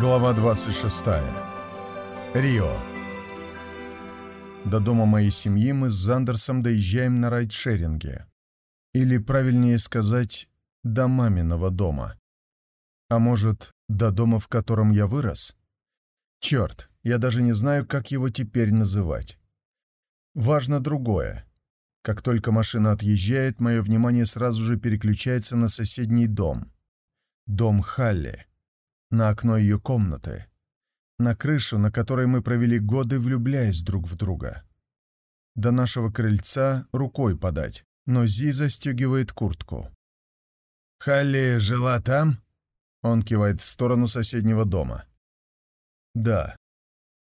Глава 26. Рио. До дома моей семьи мы с Зандерсом доезжаем на райдшеринге. Или, правильнее сказать, до маминого дома. А может, до дома, в котором я вырос? Черт, я даже не знаю, как его теперь называть. Важно другое. Как только машина отъезжает, мое внимание сразу же переключается на соседний дом. Дом Халли. На окно ее комнаты. На крышу, на которой мы провели годы, влюбляясь друг в друга. До нашего крыльца рукой подать, но Зи застегивает куртку. «Халли жила там?» Он кивает в сторону соседнего дома. «Да.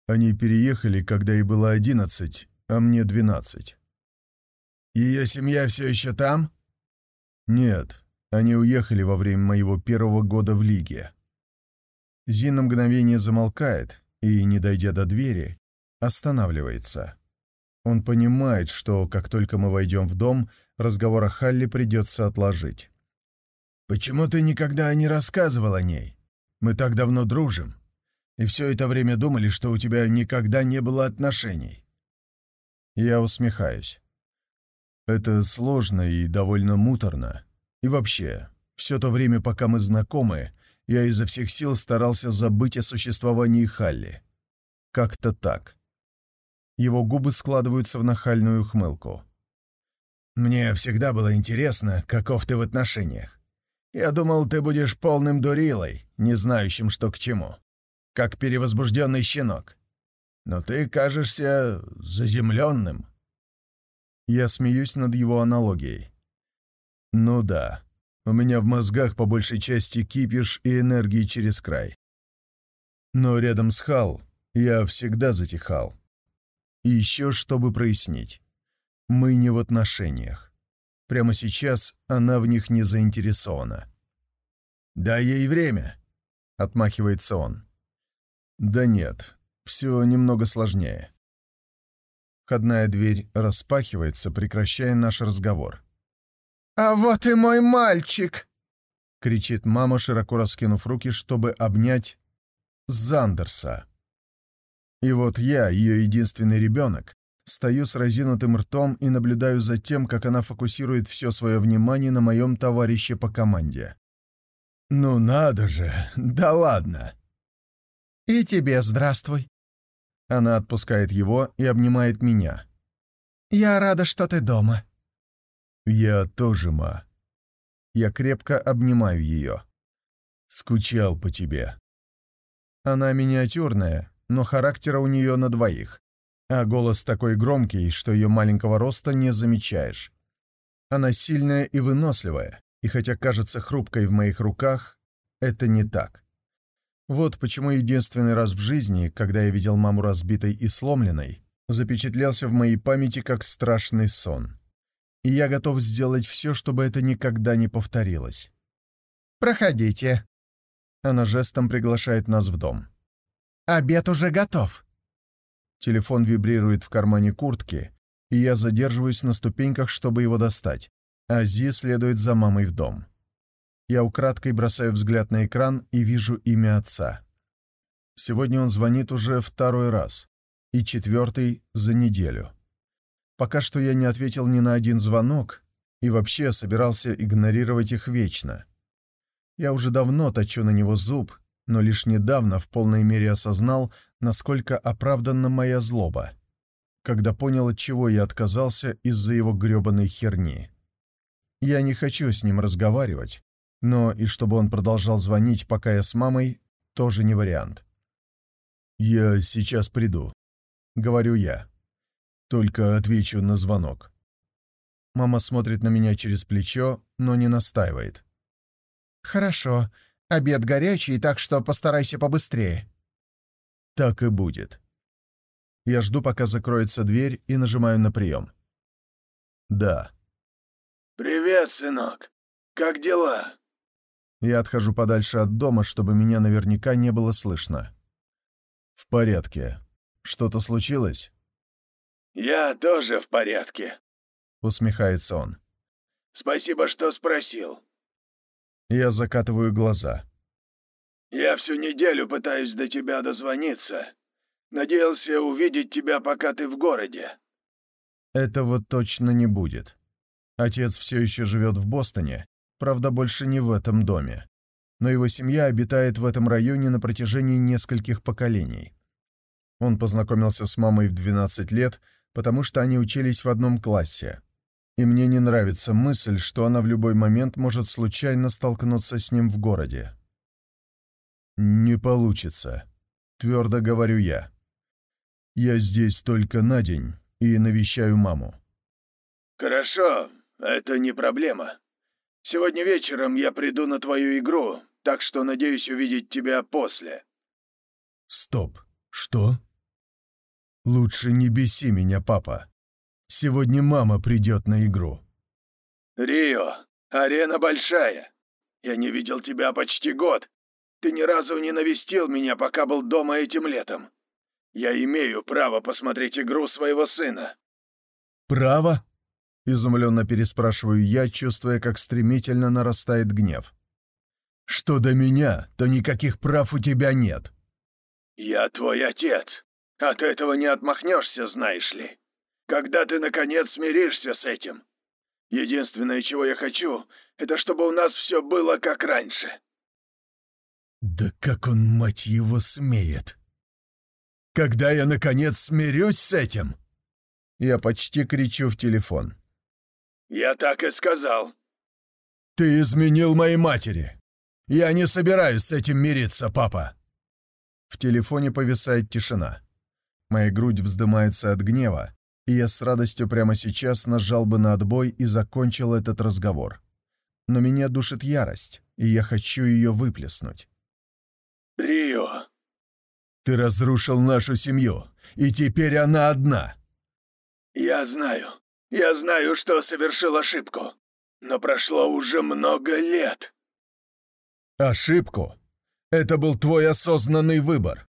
Они переехали, когда ей было одиннадцать, а мне двенадцать». «Ее семья все еще там?» «Нет, они уехали во время моего первого года в Лиге». Зи мгновение замолкает и, не дойдя до двери, останавливается. Он понимает, что, как только мы войдем в дом, разговор о Халли придется отложить. «Почему ты никогда не рассказывал о ней? Мы так давно дружим, и все это время думали, что у тебя никогда не было отношений». Я усмехаюсь. Это сложно и довольно муторно. И вообще, все то время, пока мы знакомы, я изо всех сил старался забыть о существовании Халли. Как-то так. Его губы складываются в нахальную хмылку. «Мне всегда было интересно, каков ты в отношениях. Я думал, ты будешь полным дурилой, не знающим, что к чему. Как перевозбужденный щенок. Но ты кажешься заземленным». Я смеюсь над его аналогией. «Ну да, у меня в мозгах по большей части кипиш и энергии через край. Но рядом с Хал я всегда затихал. И еще, чтобы прояснить. Мы не в отношениях. Прямо сейчас она в них не заинтересована. «Дай ей время», — отмахивается он. «Да нет, все немного сложнее». Входная дверь распахивается, прекращая наш разговор. «А вот и мой мальчик!» — кричит мама, широко раскинув руки, чтобы обнять Зандерса. И вот я, ее единственный ребенок, стою с разинутым ртом и наблюдаю за тем, как она фокусирует все свое внимание на моем товарище по команде. «Ну надо же! Да ладно!» «И тебе здравствуй!» Она отпускает его и обнимает меня. «Я рада, что ты дома». «Я тоже, ма». Я крепко обнимаю ее. «Скучал по тебе». Она миниатюрная, но характера у нее на двоих, а голос такой громкий, что ее маленького роста не замечаешь. Она сильная и выносливая, и хотя кажется хрупкой в моих руках, это не так. Вот почему единственный раз в жизни, когда я видел маму разбитой и сломленной, запечатлелся в моей памяти как страшный сон. И я готов сделать все, чтобы это никогда не повторилось. «Проходите». Она жестом приглашает нас в дом. «Обед уже готов». Телефон вибрирует в кармане куртки, и я задерживаюсь на ступеньках, чтобы его достать, а Зи следует за мамой в дом. Я украдкой бросаю взгляд на экран и вижу имя отца. Сегодня он звонит уже второй раз, и четвертый за неделю. Пока что я не ответил ни на один звонок и вообще собирался игнорировать их вечно. Я уже давно точу на него зуб, но лишь недавно в полной мере осознал, насколько оправданна моя злоба, когда понял, от чего я отказался из-за его грёбаной херни. Я не хочу с ним разговаривать, но и чтобы он продолжал звонить, пока я с мамой, тоже не вариант. «Я сейчас приду», — говорю я. «Только отвечу на звонок». Мама смотрит на меня через плечо, но не настаивает. «Хорошо. Обед горячий, так что постарайся побыстрее». Так и будет. Я жду, пока закроется дверь, и нажимаю на прием. «Да». «Привет, сынок. Как дела?» Я отхожу подальше от дома, чтобы меня наверняка не было слышно. «В порядке. Что-то случилось?» «Я тоже в порядке», — усмехается он. «Спасибо, что спросил». Я закатываю глаза. Я всю неделю пытаюсь до тебя дозвониться. Надеялся увидеть тебя, пока ты в городе». Этого точно не будет. Отец все еще живет в Бостоне, правда, больше не в этом доме. Но его семья обитает в этом районе на протяжении нескольких поколений. Он познакомился с мамой в 12 лет, потому что они учились в одном классе. И мне не нравится мысль, что она в любой момент может случайно столкнуться с ним в городе. «Не получится», — твердо говорю я. «Я здесь только на день и навещаю маму». «Хорошо, это не проблема. Сегодня вечером я приду на твою игру, так что надеюсь увидеть тебя после». «Стоп. Что?» «Лучше не беси меня, папа. Сегодня мама придет на игру». «Рио, арена большая. Я не видел тебя почти год. Ты ни разу не навестил меня, пока был дома этим летом. Я имею право посмотреть игру своего сына». «Право?» — изумленно переспрашиваю я, чувствуя, как стремительно нарастает гнев. «Что до меня, то никаких прав у тебя нет». «Я твой отец. От этого не отмахнешься, знаешь ли. Когда ты, наконец, смиришься с этим? Единственное, чего я хочу, это чтобы у нас все было как раньше». «Да как он, мать его, смеет!» «Когда я, наконец, смирюсь с этим?» Я почти кричу в телефон. «Я так и сказал». «Ты изменил моей матери. Я не собираюсь с этим мириться, папа». В телефоне повисает тишина. Моя грудь вздымается от гнева, и я с радостью прямо сейчас нажал бы на отбой и закончил этот разговор. Но меня душит ярость, и я хочу ее выплеснуть. «Рио!» «Ты разрушил нашу семью, и теперь она одна!» «Я знаю. Я знаю, что совершил ошибку. Но прошло уже много лет». «Ошибку? Это был твой осознанный выбор.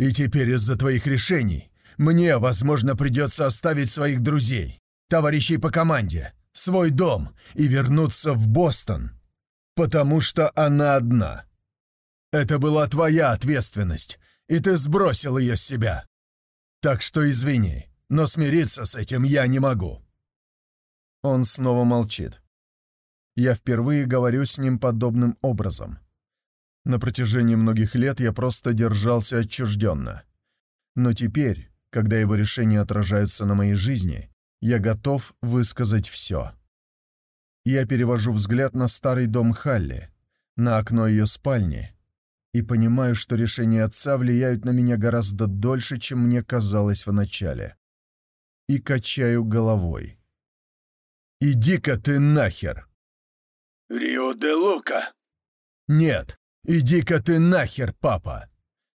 И теперь из-за твоих решений мне, возможно, придется оставить своих друзей, товарищей по команде, свой дом и вернуться в Бостон, потому что она одна. Это была твоя ответственность, и ты сбросил ее с себя. Так что извини, но смириться с этим я не могу». Он снова молчит. Я впервые говорю с ним подобным образом. На протяжении многих лет я просто держался отчужденно. Но теперь, когда его решения отражаются на моей жизни, я готов высказать все. Я перевожу взгляд на старый дом Халли, на окно ее спальни, и понимаю, что решения отца влияют на меня гораздо дольше, чем мне казалось вначале. И качаю головой. «Иди-ка ты нахер!» «Рио де Лука!» «Нет, иди-ка ты нахер, папа!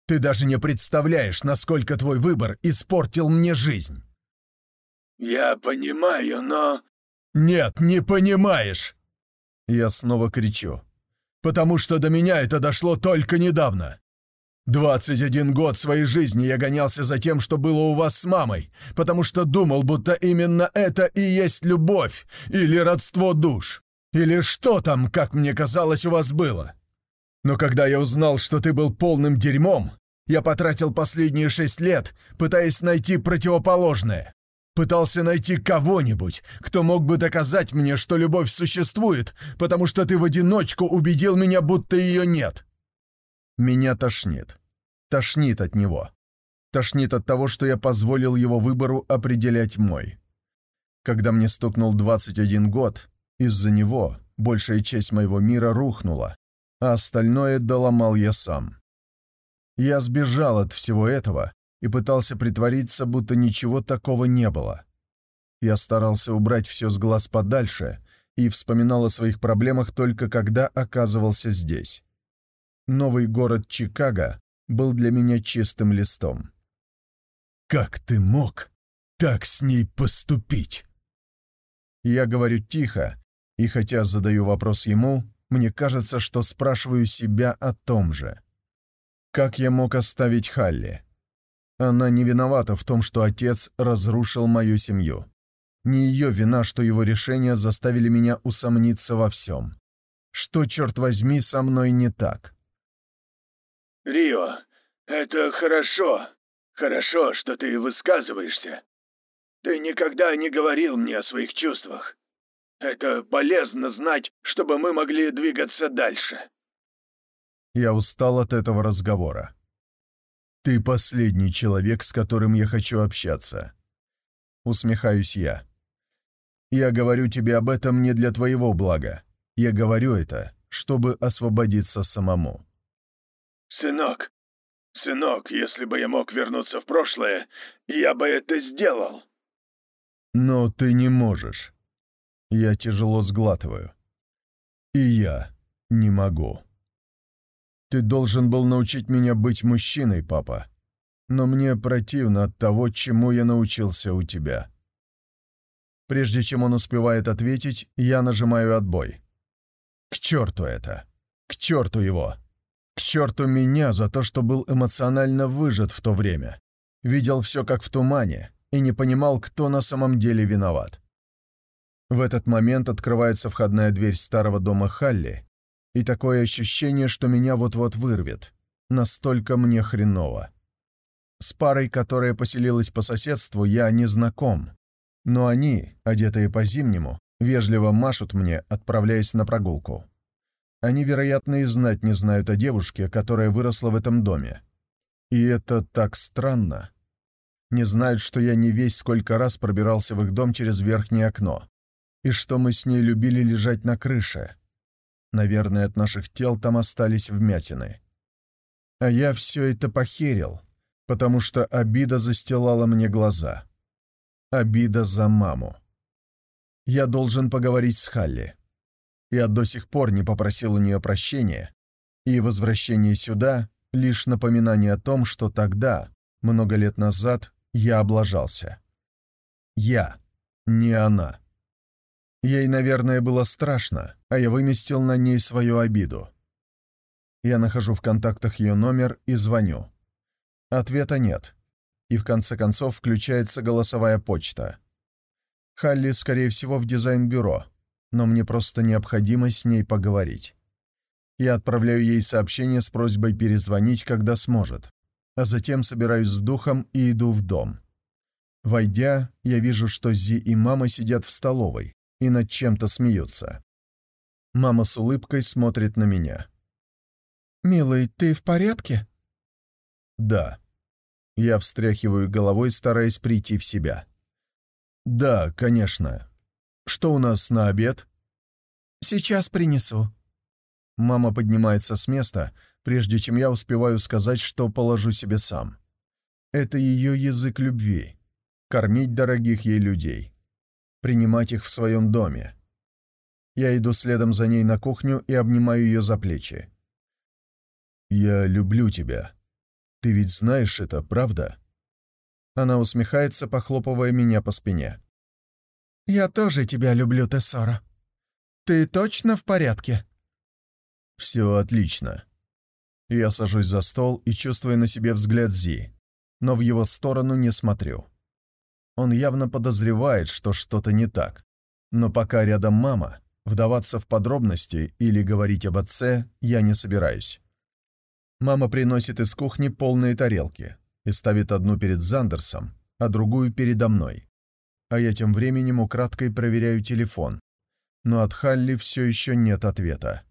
Ты даже не представляешь, насколько твой выбор испортил мне жизнь!» «Я понимаю, но...» «Нет, не понимаешь!» Я снова кричу. «Потому что до меня это дошло только недавно. 21 год своей жизни я гонялся за тем, что было у вас с мамой, потому что думал, будто именно это и есть любовь, или родство душ, или что там, как мне казалось, у вас было. Но когда я узнал, что ты был полным дерьмом, я потратил последние шесть лет, пытаясь найти противоположное. Пытался найти кого-нибудь, кто мог бы доказать мне, что любовь существует, потому что ты в одиночку убедил меня, будто ее нет. Меня тошнит. Тошнит от него. Тошнит от того, что я позволил его выбору определять мой. Когда мне стукнул 21 год, из-за него большая часть моего мира рухнула, а остальное доломал я сам. Я сбежал от всего этого и пытался притвориться, будто ничего такого не было. Я старался убрать все с глаз подальше и вспоминал о своих проблемах только когда оказывался здесь. Новый город Чикаго был для меня чистым листом. «Как ты мог так с ней поступить?» Я говорю тихо, и хотя задаю вопрос ему, мне кажется, что спрашиваю себя о том же. Как я мог оставить Халли? Она не виновата в том, что отец разрушил мою семью. Не ее вина, что его решения заставили меня усомниться во всем. Что, черт возьми, со мной не так? Рио, это хорошо. Хорошо, что ты высказываешься. Ты никогда не говорил мне о своих чувствах. Это полезно знать, чтобы мы могли двигаться дальше. Я устал от этого разговора. Ты последний человек, с которым я хочу общаться. Усмехаюсь я. Я говорю тебе об этом не для твоего блага. Я говорю это, чтобы освободиться самому. Сынок, сынок, если бы я мог вернуться в прошлое, я бы это сделал. Но ты не можешь. Я тяжело сглатываю. И я не могу. Ты должен был научить меня быть мужчиной, папа. Но мне противно от того, чему я научился у тебя. Прежде чем он успевает ответить, я нажимаю отбой. К черту это! К черту его! К черту меня за то, что был эмоционально выжат в то время. Видел все как в тумане и не понимал, кто на самом деле виноват. В этот момент открывается входная дверь старого дома Халли, и такое ощущение, что меня вот-вот вырвет. Настолько мне хреново. С парой, которая поселилась по соседству, я не знаком. Но они, одетые по-зимнему, вежливо машут мне, отправляясь на прогулку. Они, вероятно, и знать не знают о девушке, которая выросла в этом доме. И это так странно. Не знают, что я не весь сколько раз пробирался в их дом через верхнее окно, и что мы с ней любили лежать на крыше. Наверное, от наших тел там остались вмятины. А я все это похерил, потому что обида застилала мне глаза. Обида за маму. Я должен поговорить с Халли. Я до сих пор не попросил у нее прощения, и возвращение сюда — лишь напоминание о том, что тогда, много лет назад, я облажался. Я, не она. Ей, наверное, было страшно, а я выместил на ней свою обиду. Я нахожу в контактах ее номер и звоню. Ответа нет. И в конце концов включается голосовая почта. Халли, скорее всего, в дизайн-бюро, но мне просто необходимо с ней поговорить. Я отправляю ей сообщение с просьбой перезвонить, когда сможет, а затем собираюсь с духом и иду в дом. Войдя, я вижу, что Зи и мама сидят в столовой и над чем-то смеются. Мама с улыбкой смотрит на меня. «Милый, ты в порядке?» «Да». Я встряхиваю головой, стараясь прийти в себя. «Да, конечно. Что у нас на обед?» «Сейчас принесу». Мама поднимается с места, прежде чем я успеваю сказать, что положу себе сам. Это ее язык любви — кормить дорогих ей людей, принимать их в своем доме. Я иду следом за ней на кухню и обнимаю ее за плечи. «Я люблю тебя», ты ведь знаешь это, правда?» Она усмехается, похлопывая меня по спине. «Я тоже тебя люблю, Тессора. Ты точно в порядке?» «Все отлично». Я сажусь за стол и чувствую на себе взгляд Зи, но в его сторону не смотрю. Он явно подозревает, что что-то не так. Но пока рядом мама, вдаваться в подробности или говорить об отце я не собираюсь. Мама приносит из кухни полные тарелки и ставит одну перед Зандерсом, а другую передо мной. А я тем временем украдкой проверяю телефон, но от Халли все еще нет ответа.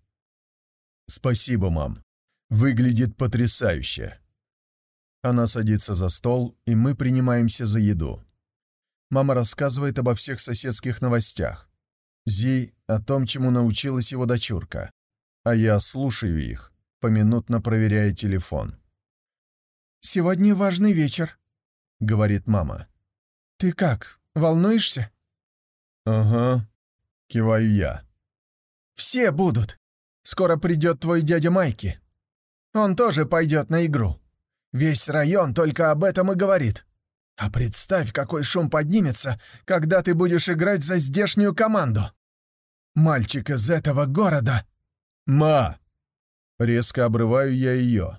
«Спасибо, мам. Выглядит потрясающе». Она садится за стол, и мы принимаемся за еду. Мама рассказывает обо всех соседских новостях. Зи о том, чему научилась его дочурка. А я слушаю их поминутно проверяя телефон. «Сегодня важный вечер», — говорит мама. «Ты как, волнуешься?» «Ага», — киваю я. «Все будут. Скоро придет твой дядя Майки. Он тоже пойдет на игру. Весь район только об этом и говорит. А представь, какой шум поднимется, когда ты будешь играть за здешнюю команду. Мальчик из этого города...» «Ма!» Резко обрываю я ее.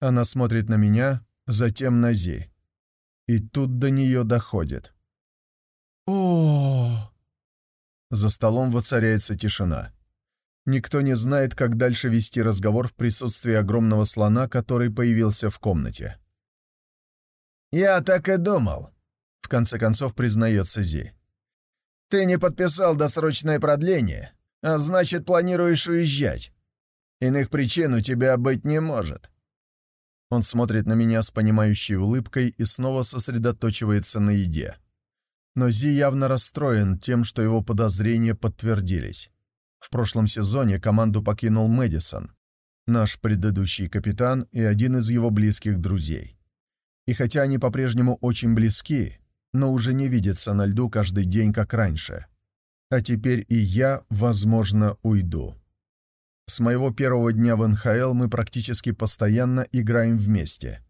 Она смотрит на меня, затем на Зи. И тут до нее доходит. о За столом воцаряется тишина. Никто не знает, как дальше вести разговор в присутствии огромного слона, который появился в комнате. «Я так и думал», — в конце концов признается Зи. «Ты не подписал досрочное продление, а значит, планируешь уезжать. Иных причин у тебя быть не может». Он смотрит на меня с понимающей улыбкой и снова сосредоточивается на еде. Но Зи явно расстроен тем, что его подозрения подтвердились. В прошлом сезоне команду покинул Мэдисон, наш предыдущий капитан и один из его близких друзей. И хотя они по-прежнему очень близки, но уже не видятся на льду каждый день, как раньше. А теперь и я, возможно, уйду. С моего первого дня в НХЛ мы практически постоянно играем вместе.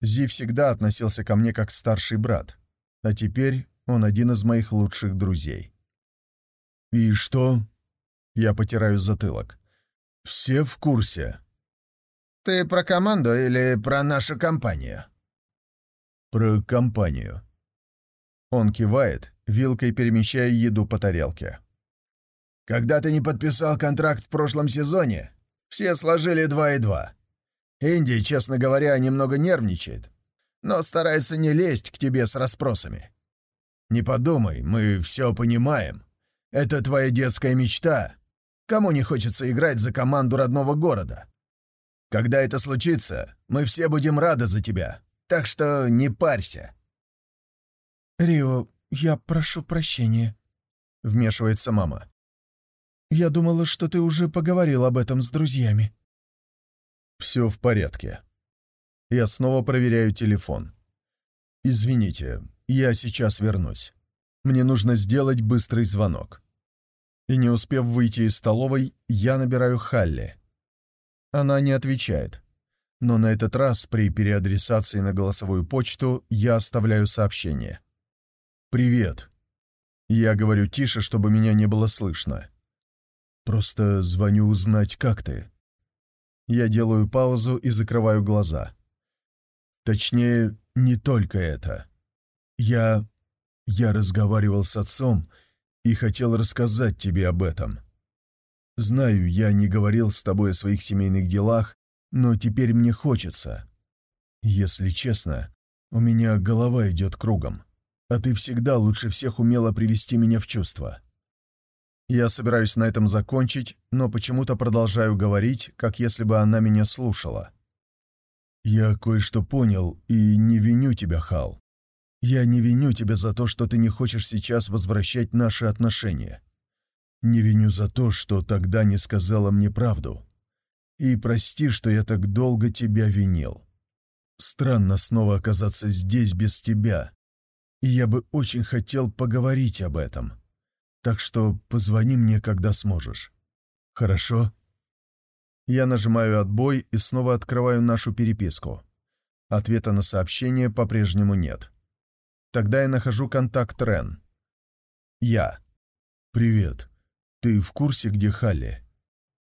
Зи всегда относился ко мне как старший брат, а теперь он один из моих лучших друзей. «И что?» Я потираю затылок. «Все в курсе». «Ты про команду или про нашу компанию?» «Про компанию». Он кивает, вилкой перемещая еду по тарелке. Когда ты не подписал контракт в прошлом сезоне, все сложили два и два. Инди, честно говоря, немного нервничает, но старается не лезть к тебе с расспросами. Не подумай, мы все понимаем. Это твоя детская мечта. Кому не хочется играть за команду родного города? Когда это случится, мы все будем рады за тебя, так что не парься. «Рио, я прошу прощения», — вмешивается мама. Я думала, что ты уже поговорил об этом с друзьями». «Все в порядке. Я снова проверяю телефон. Извините, я сейчас вернусь. Мне нужно сделать быстрый звонок». И не успев выйти из столовой, я набираю Халли. Она не отвечает. Но на этот раз при переадресации на голосовую почту я оставляю сообщение. «Привет». Я говорю тише, чтобы меня не было слышно. Просто звоню узнать, как ты. Я делаю паузу и закрываю глаза. Точнее, не только это. Я... я разговаривал с отцом и хотел рассказать тебе об этом. Знаю, я не говорил с тобой о своих семейных делах, но теперь мне хочется. Если честно, у меня голова идет кругом, а ты всегда лучше всех умела привести меня в чувство. Я собираюсь на этом закончить, но почему-то продолжаю говорить, как если бы она меня слушала. «Я кое-что понял и не виню тебя, Хал. Я не виню тебя за то, что ты не хочешь сейчас возвращать наши отношения. Не виню за то, что тогда не сказала мне правду. И прости, что я так долго тебя винил. Странно снова оказаться здесь без тебя, и я бы очень хотел поговорить об этом». Так что позвони мне, когда сможешь. Хорошо?» Я нажимаю «Отбой» и снова открываю нашу переписку. Ответа на сообщение по-прежнему нет. Тогда я нахожу контакт Рен. Я. «Привет. Ты в курсе, где Халли?»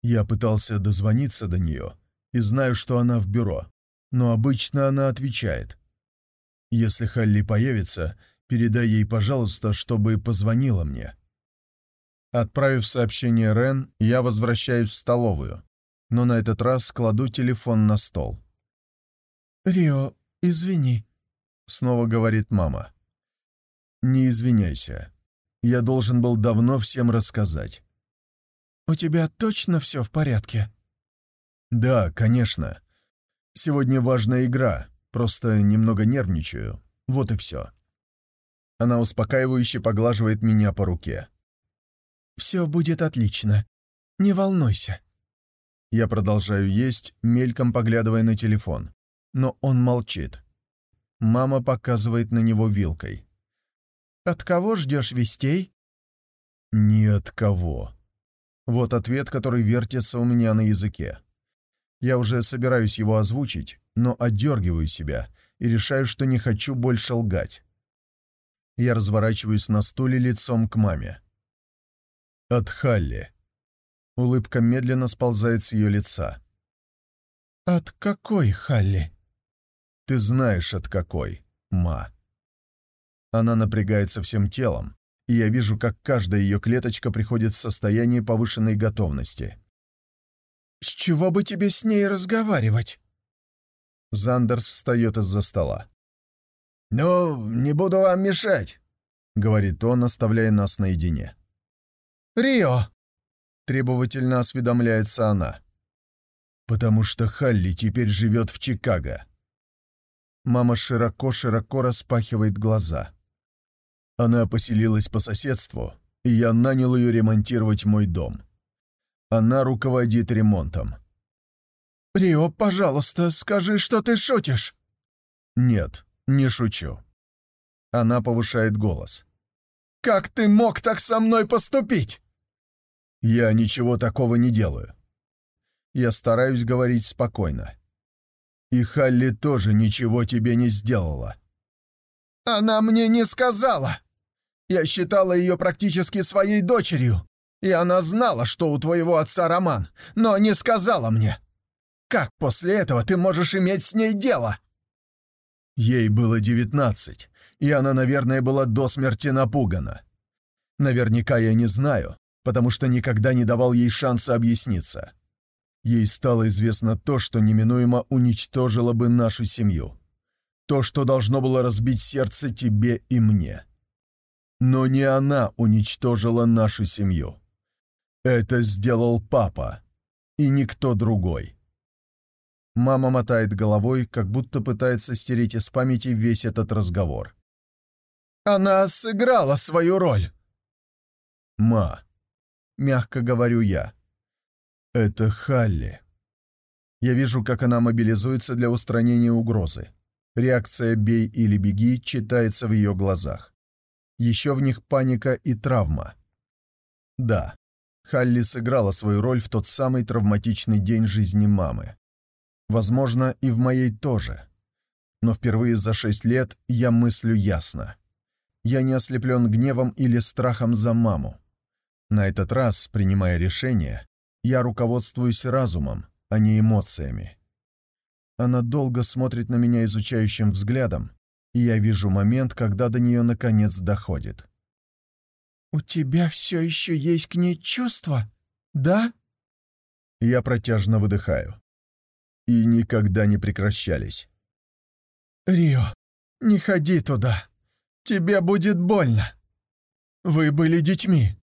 Я пытался дозвониться до нее и знаю, что она в бюро, но обычно она отвечает. «Если Халли появится, передай ей, пожалуйста, чтобы позвонила мне». Отправив сообщение Рен, я возвращаюсь в столовую, но на этот раз кладу телефон на стол. «Рио, извини», — снова говорит мама. «Не извиняйся. Я должен был давно всем рассказать». «У тебя точно все в порядке?» «Да, конечно. Сегодня важная игра, просто немного нервничаю. Вот и все». Она успокаивающе поглаживает меня по руке. Все будет отлично. Не волнуйся». Я продолжаю есть, мельком поглядывая на телефон. Но он молчит. Мама показывает на него вилкой. «От кого ждешь вестей?» «Ни от кого». Вот ответ, который вертится у меня на языке. Я уже собираюсь его озвучить, но отдергиваю себя и решаю, что не хочу больше лгать. Я разворачиваюсь на стуле лицом к маме. От Халли. Улыбка медленно сползает с ее лица. «От какой Халли?» «Ты знаешь, от какой, ма». Она напрягается всем телом, и я вижу, как каждая ее клеточка приходит в состояние повышенной готовности. «С чего бы тебе с ней разговаривать?» Зандерс встает из-за стола. «Ну, не буду вам мешать», — говорит он, оставляя нас наедине. «Рио!» — требовательно осведомляется она. «Потому что Халли теперь живет в Чикаго». Мама широко-широко распахивает глаза. Она поселилась по соседству, и я нанял ее ремонтировать мой дом. Она руководит ремонтом. «Рио, пожалуйста, скажи, что ты шутишь!» «Нет, не шучу». Она повышает голос. «Как ты мог так со мной поступить?» «Я ничего такого не делаю. Я стараюсь говорить спокойно. И Халли тоже ничего тебе не сделала». «Она мне не сказала. Я считала ее практически своей дочерью, и она знала, что у твоего отца роман, но не сказала мне. Как после этого ты можешь иметь с ней дело?» Ей было девятнадцать, и она, наверное, была до смерти напугана. Наверняка я не знаю, потому что никогда не давал ей шанса объясниться. Ей стало известно то, что неминуемо уничтожило бы нашу семью. То, что должно было разбить сердце тебе и мне. Но не она уничтожила нашу семью. Это сделал папа, и никто другой. Мама мотает головой, как будто пытается стереть из памяти весь этот разговор. «Она сыграла свою роль!» «Ма, — мягко говорю я. «Это Халли». Я вижу, как она мобилизуется для устранения угрозы. Реакция «бей или беги» читается в ее глазах. Еще в них паника и травма. Да, Халли сыграла свою роль в тот самый травматичный день жизни мамы. Возможно, и в моей тоже. Но впервые за шесть лет я мыслю ясно. Я не ослеплен гневом или страхом за маму. На этот раз, принимая решение, я руководствуюсь разумом, а не эмоциями. Она долго смотрит на меня изучающим взглядом, и я вижу момент, когда до нее наконец доходит. «У тебя все еще есть к ней чувства, да?» Я протяжно выдыхаю. И никогда не прекращались. «Рио, не ходи туда. Тебе будет больно. Вы были детьми.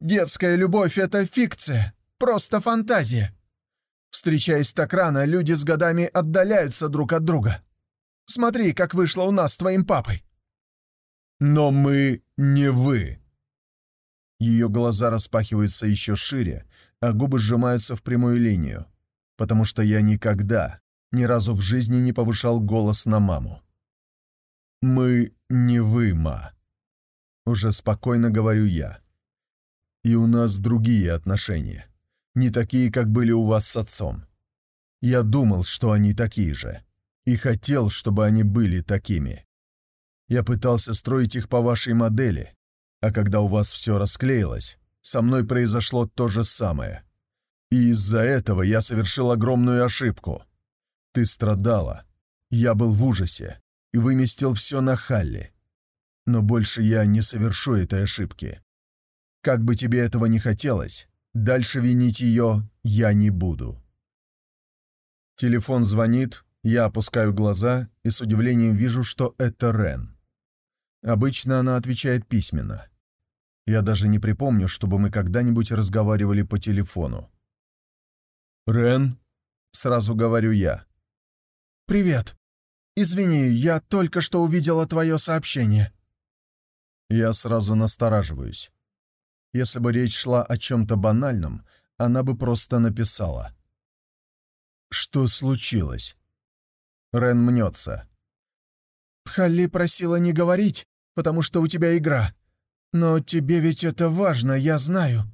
Детская любовь — это фикция, просто фантазия. Встречаясь так рано, люди с годами отдаляются друг от друга. Смотри, как вышло у нас с твоим папой». «Но мы не вы». Ее глаза распахиваются еще шире, а губы сжимаются в прямую линию, потому что я никогда, ни разу в жизни не повышал голос на маму. «Мы не вы, ма», — уже спокойно говорю я. И у нас другие отношения. Не такие, как были у вас с отцом. Я думал, что они такие же. И хотел, чтобы они были такими. Я пытался строить их по вашей модели. А когда у вас все расклеилось, со мной произошло то же самое. И из-за этого я совершил огромную ошибку. Ты страдала. Я был в ужасе и выместил все на Халли. Но больше я не совершу этой ошибки. Как бы тебе этого не хотелось, дальше винить ее я не буду. Телефон звонит, я опускаю глаза и с удивлением вижу, что это Рен. Обычно она отвечает письменно. Я даже не припомню, чтобы мы когда-нибудь разговаривали по телефону. «Рен?» — сразу говорю я. «Привет. Извини, я только что увидела твое сообщение». Я сразу настораживаюсь. Если бы речь шла о чем-то банальном, она бы просто написала. «Что случилось?» Рен мнется. «Халли просила не говорить, потому что у тебя игра. Но тебе ведь это важно, я знаю.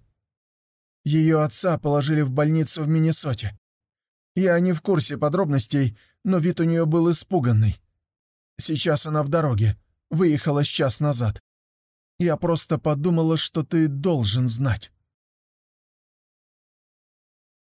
Ее отца положили в больницу в Миннесоте. Я не в курсе подробностей, но вид у нее был испуганный. Сейчас она в дороге, выехала с час назад. Я просто подумала, что ты должен знать».